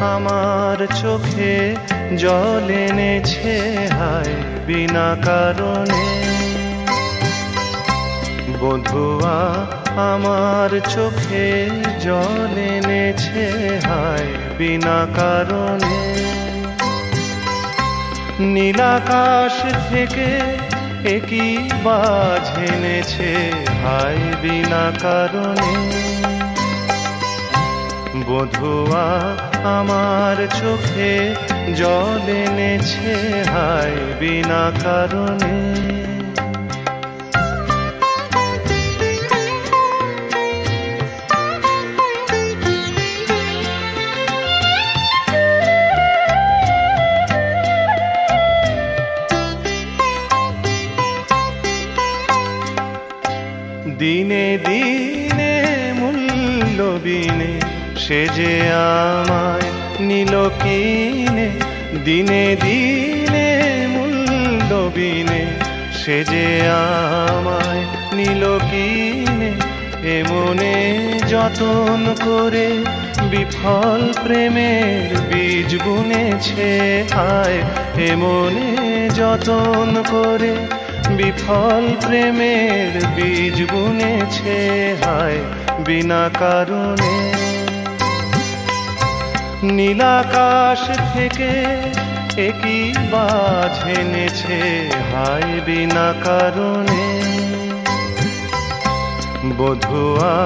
আমার চোখে জল এনেছে, হায়, বিনা কারণে। বধুয়া, আমার চোখে জল এনেছে, হায়, বিনা কারণে। নীলাকাশ থেকে একই বাজ এনেছে, হায়, বিনা কারণে। বধুয়া আমার চোখে জল এনেছে হায় বিনা কারণে। দিনে দিনে মূল্যবিনে সে যে আমায় নিল কিনে, দিনে দিনে মূল্যবিনে সে যে আমায় নিল কিনে এমনে যতন করে বিফল প্রেমের বীজ বুনেছে আয় এমনে যতন করে বিফল প্রেমের বীজ বুনেছে হায়, বিনা কারণে নীলাকাশ থেকে একই বাজ এনেছে, হায় বিনা কারণে। বধুয়া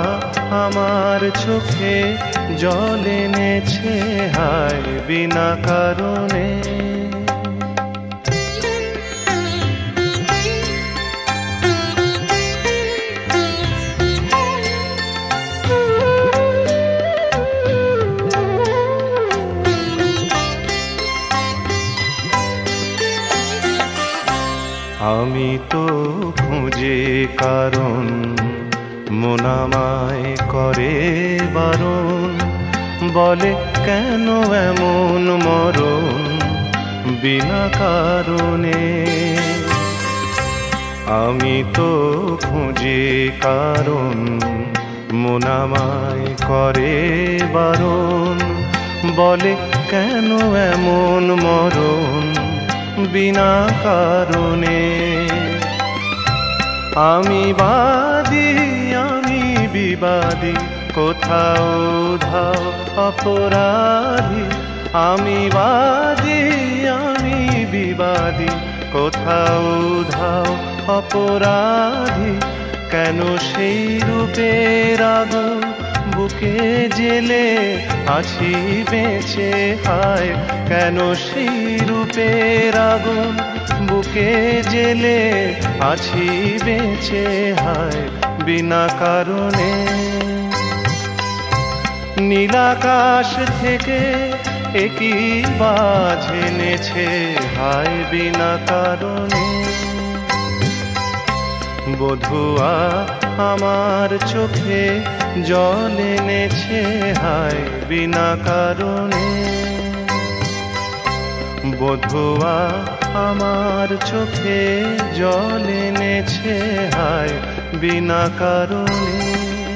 আমার চোখে জল এনেছে, হায় বিনা কারণে। আমি তো খুঁজে কারণ মোনামায় করে বারণ। বলে কেন এমন মরণ বিনা কারণে? আমি তো খুঁজে কারণ মোনামায় করে বারণ। বলে কেন এমন মরণ বিনা কারণে। আমি বাদী, আমি বিবাদী, কোথাও ধাও অপরাধী। আমি বাদী, আমি বিবাদী, কোথাও ধাও অপরাধী। কেন সেই রূপের আগুন বুকে জেলে আছি বেঁচে হায়, কেন সেই রূপের আগুন বুকে জেলে আছি বেঁচে হায়? বিনা কারণে নীলাকাশ থেকে একই বাজ এনেছে, হায় বিনা কারণে বধুয়া আমার চোখে জল এনেছে, হায় বিনা কারণে। বধুয়া আমার চোখে জল এনেছে, হায় বিনা কারণে।